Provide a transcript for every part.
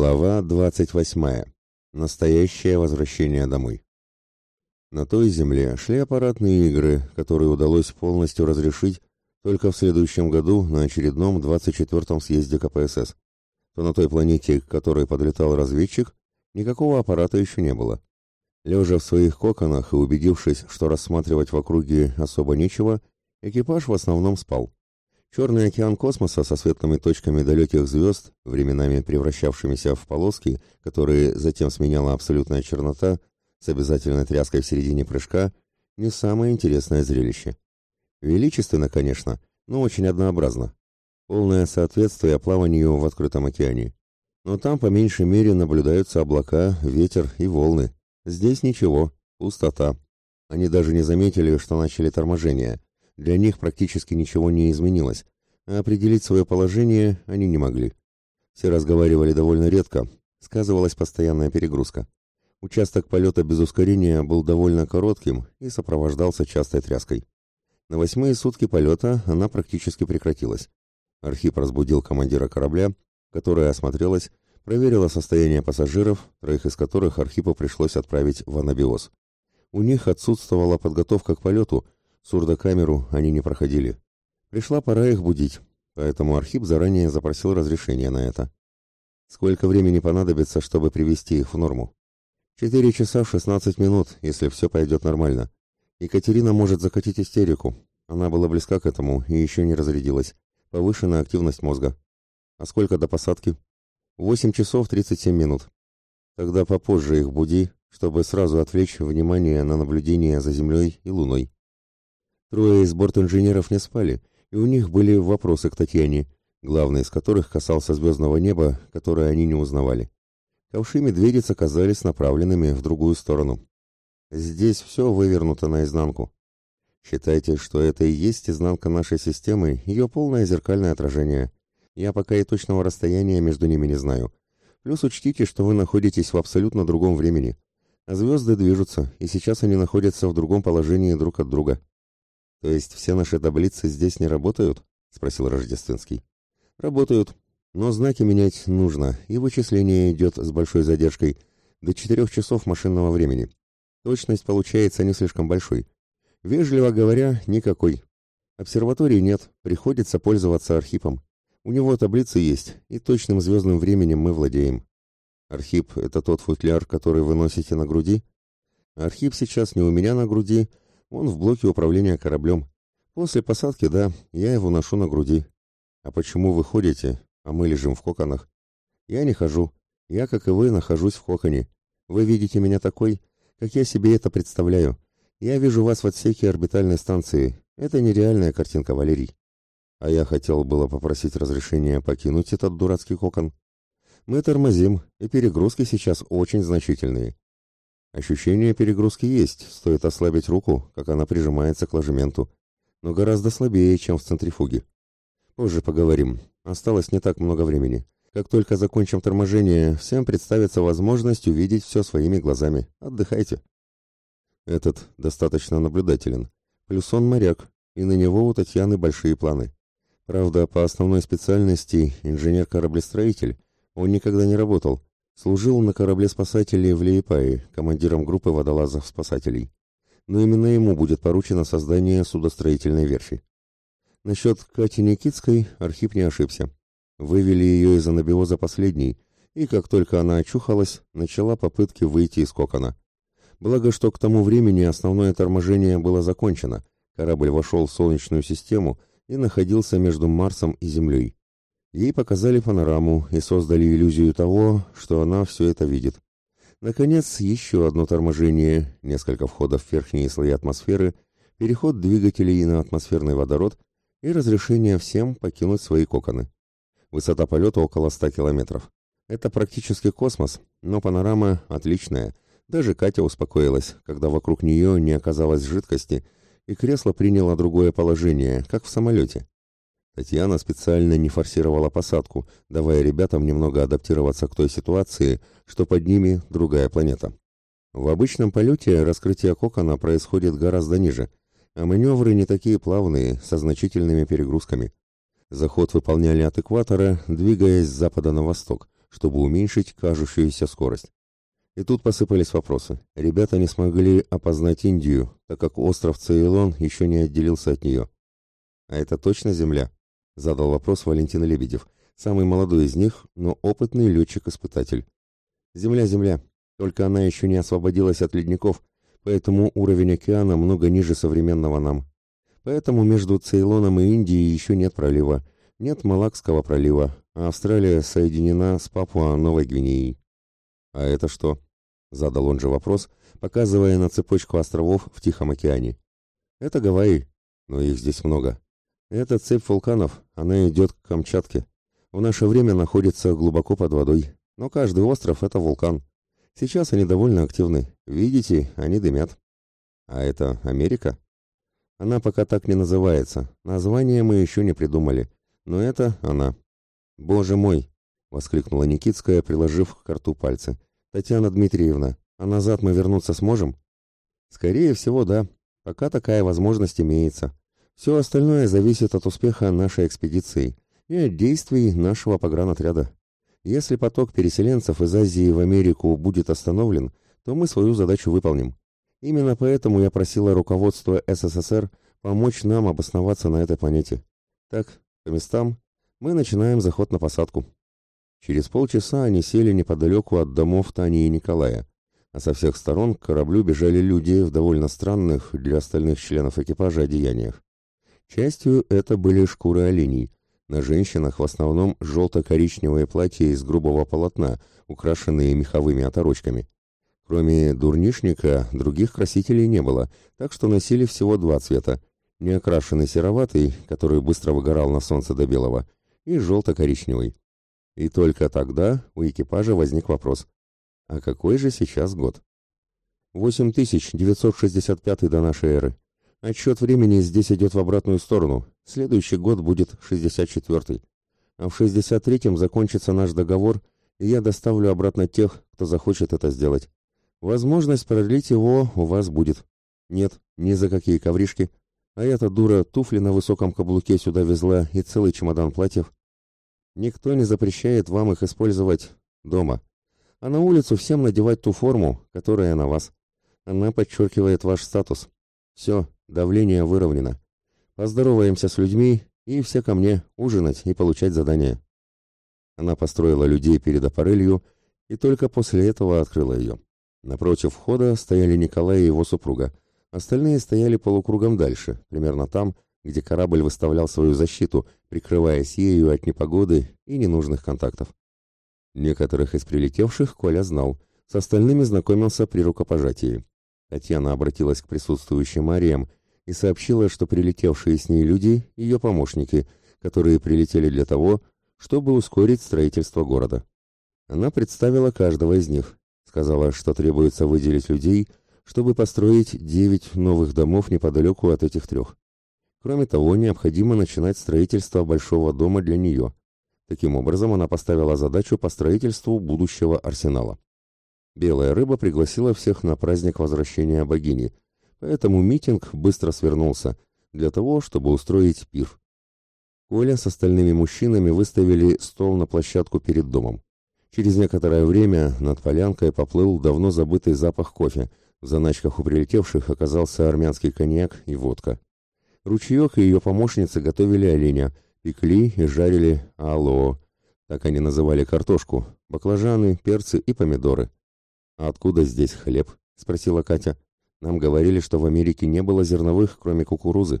Глава 28. Настоящее возвращение домой. На той земле шли аппаратные игры, которые удалось полностью разрешить только в следующем году на очередном 24-м съезде КПСС. То на той планете, к которой подлетал разведчик, никакого аппарата еще не было. Лежа в своих коконах и убедившись, что рассматривать в округе особо нечего, экипаж в основном спал. Черный океан космоса со светлыми точками далеких звезд, временами превращавшимися в полоски, которые затем сменяла абсолютная чернота, с обязательной тряской в середине прыжка, не самое интересное зрелище. Величественно, конечно, но очень однообразно. Полное соответствие плаванию в открытом океане. Но там по меньшей мере наблюдаются облака, ветер и волны. Здесь ничего, пустота. Они даже не заметили, что начали торможение – для них практически ничего не изменилось, а определить свое положение они не могли. Все разговаривали довольно редко, сказывалась постоянная перегрузка. Участок полета без ускорения был довольно коротким и сопровождался частой тряской. На восьмые сутки полета она практически прекратилась. Архип разбудил командира корабля, которая осмотрелась, проверила состояние пассажиров, троих из которых Архипу пришлось отправить в анабиоз. У них отсутствовала подготовка к полету, Сурдокамеру они не проходили. Пришла пора их будить, поэтому Архип заранее запросил разрешение на это. Сколько времени понадобится, чтобы привести их в норму? Четыре часа шестнадцать минут, если все пойдет нормально. Екатерина может закатить истерику. Она была близка к этому и еще не разрядилась. Повышенная активность мозга. А сколько до посадки? Восемь часов тридцать семь минут. Тогда попозже их буди, чтобы сразу отвлечь внимание на наблюдение за Землей и Луной. Трое из бортинженеров не спали, и у них были вопросы к Татьяне, главный из которых касался звездного неба, которое они не узнавали. Ковши медведиц оказались направленными в другую сторону. Здесь все вывернуто наизнанку. Считайте, что это и есть изнанка нашей системы, ее полное зеркальное отражение. Я пока и точного расстояния между ними не знаю. Плюс учтите, что вы находитесь в абсолютно другом времени. Звезды движутся, и сейчас они находятся в другом положении друг от друга. То есть все наши таблицы здесь не работают? спросил Рождественский. Работают, но знаки менять нужно, и вычисление идет с большой задержкой до четырех часов машинного времени. Точность получается не слишком большой. Вежливо говоря, никакой. Обсерватории нет, приходится пользоваться Архипом. У него таблицы есть, и точным звездным временем мы владеем. Архип — это тот футляр, который вы носите на груди? Архип сейчас не у меня на груди, он в блоке управления кораблем. После посадки, да, я его ношу на груди. А почему вы ходите, а мы лежим в коконах? Я не хожу. Я, как и вы, нахожусь в коконе. Вы видите меня такой, как я себе это представляю. Я вижу вас в отсеке орбитальной станции. Это нереальная картинка, Валерий. А я хотел было попросить разрешения покинуть этот дурацкий кокон. Мы тормозим, и перегрузки сейчас очень значительные. Ощущение перегрузки есть, стоит ослабить руку, как она прижимается к ложементу, но гораздо слабее, чем в центрифуге. Позже поговорим, осталось не так много времени. Как только закончим торможение, всем представится возможность увидеть все своими глазами. Отдыхайте. Этот достаточно наблюдателен. Плюс он моряк, и на него у Татьяны большие планы. Правда, по основной специальности инженер-кораблестроитель, он никогда не работал, Служил на корабле спасателей в Лиепае, командиром группы водолазов-спасателей. Но именно ему будет поручено создание судостроительной верфи. Насчет Кати Никитской Архип не ошибся. Вывели ее из анабиоза последней, и как только она очухалась, начала попытки выйти из кокона. Благо, что к тому времени основное торможение было закончено, корабль вошел в Солнечную систему и находился между Марсом и Землей. Ей показали панораму и создали иллюзию того, что она все это видит. Наконец, еще одно торможение, несколько входов в верхние слои атмосферы, переход двигателей на атмосферный водород и разрешение всем покинуть свои коконы. Высота полета около 100 километров. Это практически космос, но панорама отличная. Даже Катя успокоилась, когда вокруг нее не оказалось жидкости, и кресло приняло другое положение, как в самолете. Татьяна специально не форсировала посадку, давая ребятам немного адаптироваться к той ситуации, что под ними другая планета. В обычном полете раскрытие кокона происходит гораздо ниже, а маневры не такие плавные, со значительными перегрузками. Заход выполняли от экватора, двигаясь с запада на восток, чтобы уменьшить кажущуюся скорость. И тут посыпались вопросы. Ребята не смогли опознать Индию, так как остров Цейлон еще не отделился от нее. «А это точно Земля?» — задал вопрос Валентин Лебедев, самый молодой из них, но опытный летчик-испытатель. «Земля, Земля. Только она еще не освободилась от ледников, поэтому уровень океана много ниже современного нам. Поэтому между Цейлоном и Индией еще нет пролива, нет Малакского пролива, а Австралия соединена с Папуа-Новой Гвинеей». «А это что?» Задал он же вопрос, показывая на цепочку островов в Тихом океане. Это Гавайи, но их здесь много. Это цепь вулканов, она идет к Камчатке. В наше время находится глубоко под водой, но каждый остров это вулкан. Сейчас они довольно активны. Видите, они дымят. А это Америка? Она пока так не называется. Название мы еще не придумали. Но это она. Боже мой! воскликнула Никитская, приложив к рту пальцы. Татьяна Дмитриевна, а назад мы вернуться сможем? Скорее всего, да. Пока такая возможность имеется. Все остальное зависит от успеха нашей экспедиции и от действий нашего погранотряда. Если поток переселенцев из Азии в Америку будет остановлен, то мы свою задачу выполним. Именно поэтому я просила руководство СССР помочь нам обосноваться на этой планете. Так, по местам, мы начинаем заход на посадку. Через полчаса они сели неподалеку от домов Тани и Николая, а со всех сторон к кораблю бежали люди в довольно странных для остальных членов экипажа одеяниях. Частью это были шкуры оленей, на женщинах в основном желто-коричневые платья из грубого полотна, украшенные меховыми оторочками. Кроме дурнишника, других красителей не было, так что носили всего два цвета – неокрашенный сероватый, который быстро выгорал на солнце до белого, и желто-коричневый. И только тогда у экипажа возник вопрос. А какой же сейчас год? 8965 до нашей эры. Отсчет времени здесь идет в обратную сторону. Следующий год будет 64-й. А в 63-м закончится наш договор, и я доставлю обратно тех, кто захочет это сделать. Возможность продлить его у вас будет. Нет, ни за какие ковришки. А эта дура туфли на высоком каблуке сюда везла и целый чемодан платьев. Никто не запрещает вам их использовать дома. А на улицу всем надевать ту форму, которая на вас. Она подчеркивает ваш статус. Все, давление выровнено. Поздороваемся с людьми, и все ко мне ужинать и получать задания. Она построила людей перед аппарелью и только после этого открыла ее. Напротив входа стояли Николай и его супруга. Остальные стояли полукругом дальше, примерно там, где корабль выставлял свою защиту, прикрываясь ею от непогоды и ненужных контактов. Некоторых из прилетевших Коля знал, с остальными знакомился при рукопожатии. Татьяна обратилась к присутствующим Мариям и сообщила, что прилетевшие с ней люди – ее помощники, которые прилетели для того, чтобы ускорить строительство города. Она представила каждого из них, сказала, что требуется выделить людей, чтобы построить девять новых домов неподалеку от этих трех. Кроме того, необходимо начинать строительство большого дома для нее. Таким образом, она поставила задачу по строительству будущего арсенала. Белая рыба пригласила всех на праздник возвращения богини, поэтому митинг быстро свернулся для того, чтобы устроить пир. Коля с остальными мужчинами выставили стол на площадку перед домом. Через некоторое время над полянкой поплыл давно забытый запах кофе. В заначках у прилетевших оказался армянский коньяк и водка. Ручеек и ее помощницы готовили оленя, пекли и жарили алло, так они называли картошку, баклажаны, перцы и помидоры. «А откуда здесь хлеб?» – спросила Катя. «Нам говорили, что в Америке не было зерновых, кроме кукурузы.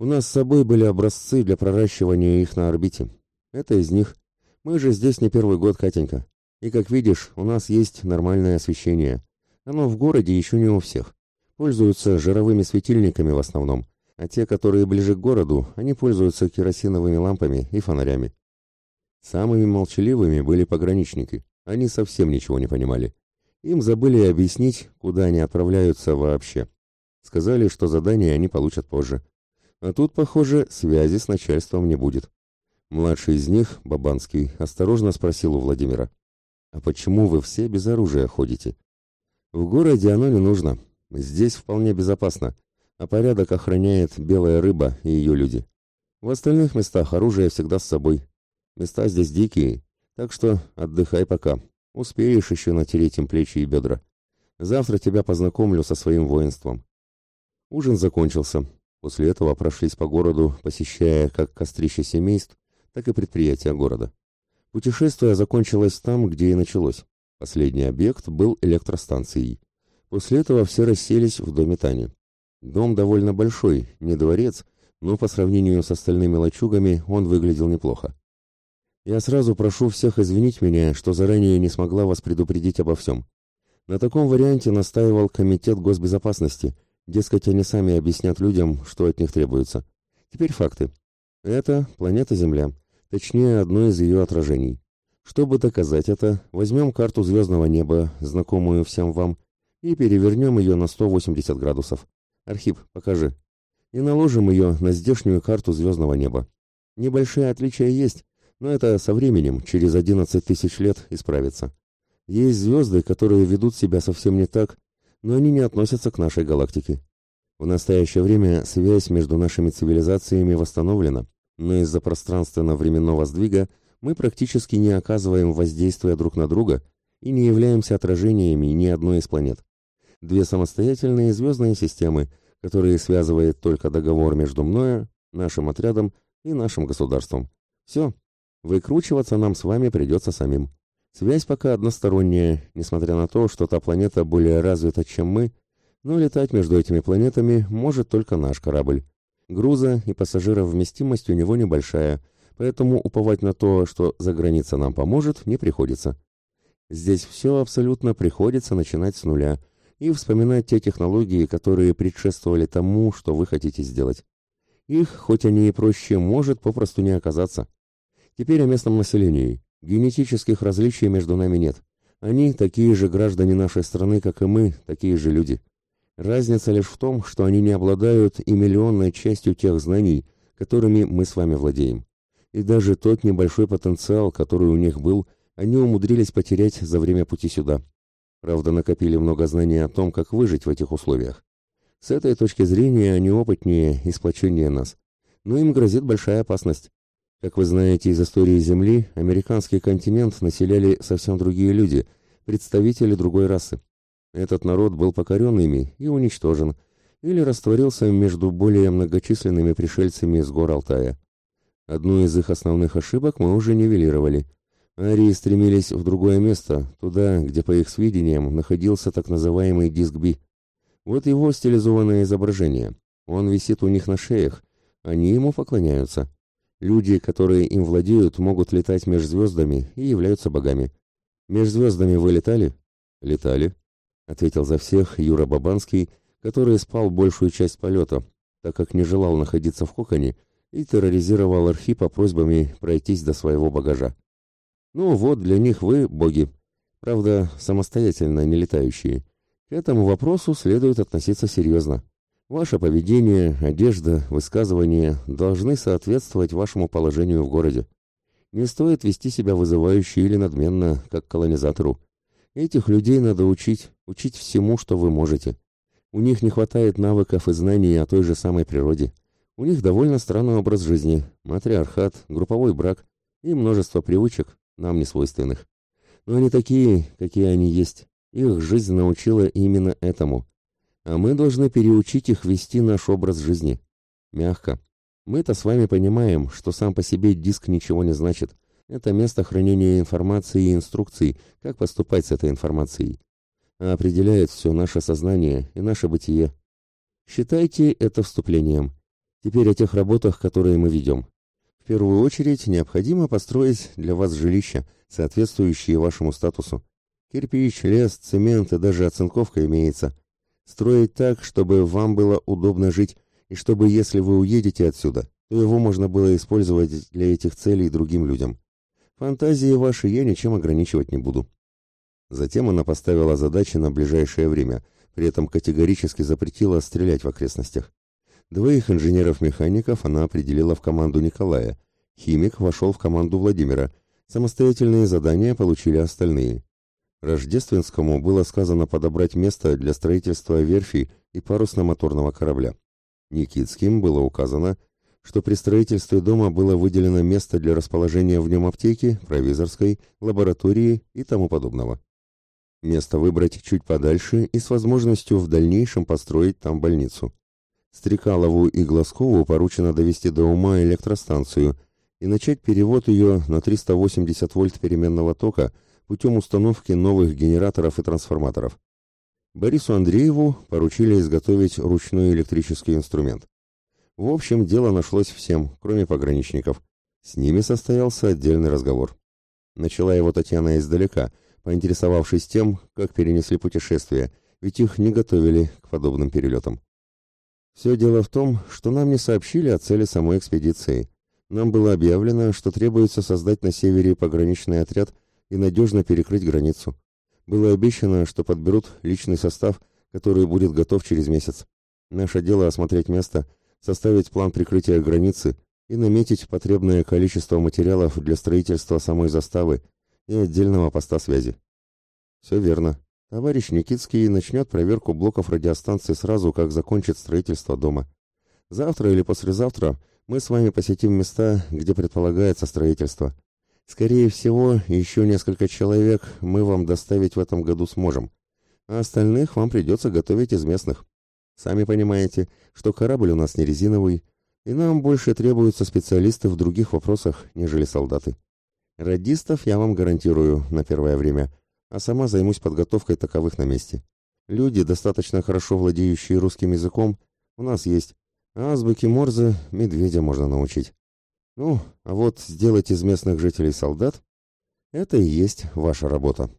У нас с собой были образцы для проращивания их на орбите. Это из них. Мы же здесь не первый год, Катенька. И, как видишь, у нас есть нормальное освещение. Оно в городе еще не у всех. Пользуются жировыми светильниками в основном а те, которые ближе к городу, они пользуются керосиновыми лампами и фонарями. Самыми молчаливыми были пограничники, они совсем ничего не понимали. Им забыли объяснить, куда они отправляются вообще. Сказали, что задание они получат позже. А тут, похоже, связи с начальством не будет. Младший из них, Бабанский, осторожно спросил у Владимира. «А почему вы все без оружия ходите?» «В городе оно не нужно. Здесь вполне безопасно а порядок охраняет белая рыба и ее люди. В остальных местах оружие всегда с собой. Места здесь дикие, Так что отдыхай пока. Успеешь еще натереть им плечи и бедра. Завтра тебя познакомлю со своим воинством. Ужин закончился. После этого прошлись по городу, посещая как кострища семейств, так и предприятия города. Путешествие закончилось там, где и началось. Последний объект был электростанцией. После этого все расселись в доме Тани. Дом довольно большой, не дворец, но по сравнению с остальными лачугами он выглядел неплохо. Я сразу прошу всех извинить меня, что заранее не смогла вас предупредить обо всем. На таком варианте настаивал Комитет госбезопасности. Дескать, они сами объяснят людям, что от них требуется. Теперь факты. Это планета Земля, точнее, одно из ее отражений. Чтобы доказать это, возьмем карту звездного неба, знакомую всем вам, и перевернем ее на 180 градусов. Архип, покажи. И наложим ее на здешнюю карту звездного неба. Небольшие отличия есть, но это со временем, через 11 тысяч лет, исправится. Есть звезды, которые ведут себя совсем не так, но они не относятся к нашей галактике. В настоящее время связь между нашими цивилизациями восстановлена, но из-за пространственно-временного сдвига мы практически не оказываем воздействия друг на друга и не являемся отражениями ни одной из планет. Две самостоятельные звездные системы, которые связывает только договор между мною, нашим отрядом и нашим государством. Все. Выкручиваться нам с вами придется самим. Связь пока односторонняя, несмотря на то, что та планета более развита, чем мы, но летать между этими планетами может только наш корабль. Груза и пассажиров вместимость у него небольшая, поэтому уповать на то, что за граница нам поможет, не приходится. Здесь все абсолютно приходится начинать с нуля и вспоминать те технологии, которые предшествовали тому, что вы хотите сделать. Их, хоть они и проще, может попросту не оказаться. Теперь о местном населении. Генетических различий между нами нет. Они такие же граждане нашей страны, как и мы, такие же люди. Разница лишь в том, что они не обладают и миллионной частью тех знаний, которыми мы с вами владеем. И даже тот небольшой потенциал, который у них был, они умудрились потерять за время пути сюда. Правда, накопили много знаний о том, как выжить в этих условиях. С этой точки зрения они опытнее и сплоченнее нас. Но им грозит большая опасность. Как вы знаете из истории Земли, американский континент населяли совсем другие люди, представители другой расы. Этот народ был покорен ими и уничтожен, или растворился между более многочисленными пришельцами с гор Алтая. Одну из их основных ошибок мы уже нивелировали. Арии стремились в другое место, туда, где, по их сведениям, находился так называемый диск Би. Вот его стилизованное изображение. Он висит у них на шеях, они ему поклоняются. Люди, которые им владеют, могут летать между звездами и являются богами. Между звездами вы летали? Летали, ответил за всех Юра Бабанский, который спал большую часть полета, так как не желал находиться в коконе и терроризировал Архипа просьбами пройтись до своего багажа. Ну вот, для них вы боги. Правда, самостоятельно не летающие. К этому вопросу следует относиться серьезно. Ваше поведение, одежда, высказывания должны соответствовать вашему положению в городе. Не стоит вести себя вызывающе или надменно, как колонизатору. Этих людей надо учить, учить всему, что вы можете. У них не хватает навыков и знаний о той же самой природе. У них довольно странный образ жизни, матриархат, групповой брак и множество привычек, нам не свойственных. Но они такие, какие они есть. Их жизнь научила именно этому – а мы должны переучить их вести наш образ жизни. Мягко. Мы-то с вами понимаем, что сам по себе диск ничего не значит. Это место хранения информации и инструкций, как поступать с этой информацией. А определяет все наше сознание и наше бытие. Считайте это вступлением. Теперь о тех работах, которые мы ведем. В первую очередь необходимо построить для вас жилища, соответствующие вашему статусу. Кирпич, лес, цемент и даже оцинковка имеется – Строить так, чтобы вам было удобно жить, и чтобы, если вы уедете отсюда, то его можно было использовать для этих целей другим людям. Фантазии ваши я ничем ограничивать не буду. Затем она поставила задачи на ближайшее время, при этом категорически запретила стрелять в окрестностях. Двоих инженеров-механиков она определила в команду Николая. Химик вошел в команду Владимира. Самостоятельные задания получили остальные. Рождественскому было сказано подобрать место для строительства верфи и парусно-моторного корабля. Никитским было указано что при строительстве дома было выделено место для расположения в нем аптеки, провизорской, лаборатории и тому подобного. Место выбрать чуть подальше и с возможностью в дальнейшем построить там больницу. Стрекалову и Глазкову поручено довести до ума электростанцию и начать перевод ее на 380 вольт переменного тока путем установки новых генераторов и трансформаторов. Борису Андрееву поручили изготовить ручной электрический инструмент. В общем, дело нашлось всем, кроме пограничников. С ними состоялся отдельный разговор. Начала его Татьяна издалека, поинтересовавшись тем, как перенесли путешествие, ведь их не готовили к подобным перелетам. Все дело в том, что нам не сообщили о цели самой экспедиции. Нам было объявлено, что требуется создать на севере пограничный отряд и надежно перекрыть границу. Было обещано, что подберут личный состав, который будет готов через месяц. Наше дело осмотреть место, составить план прикрытия границы и наметить потребное количество материалов для строительства самой заставы и отдельного поста связи. Все верно. Товарищ Никитский начнет проверку блоков радиостанции сразу, как закончит строительство дома. Завтра или послезавтра мы с вами посетим места, где предполагается строительство. Скорее всего, еще несколько человек мы вам доставить в этом году сможем, а остальных вам придется готовить из местных. Сами понимаете, что корабль у нас не резиновый, и нам больше требуются специалисты в других вопросах, нежели солдаты. Радистов я вам гарантирую на первое время, а сама займусь подготовкой таковых на месте. Люди, достаточно хорошо владеющие русским языком, у нас есть, а азбуки Морзе медведя можно научить. Ну, а вот сделать из местных жителей солдат – это и есть ваша работа.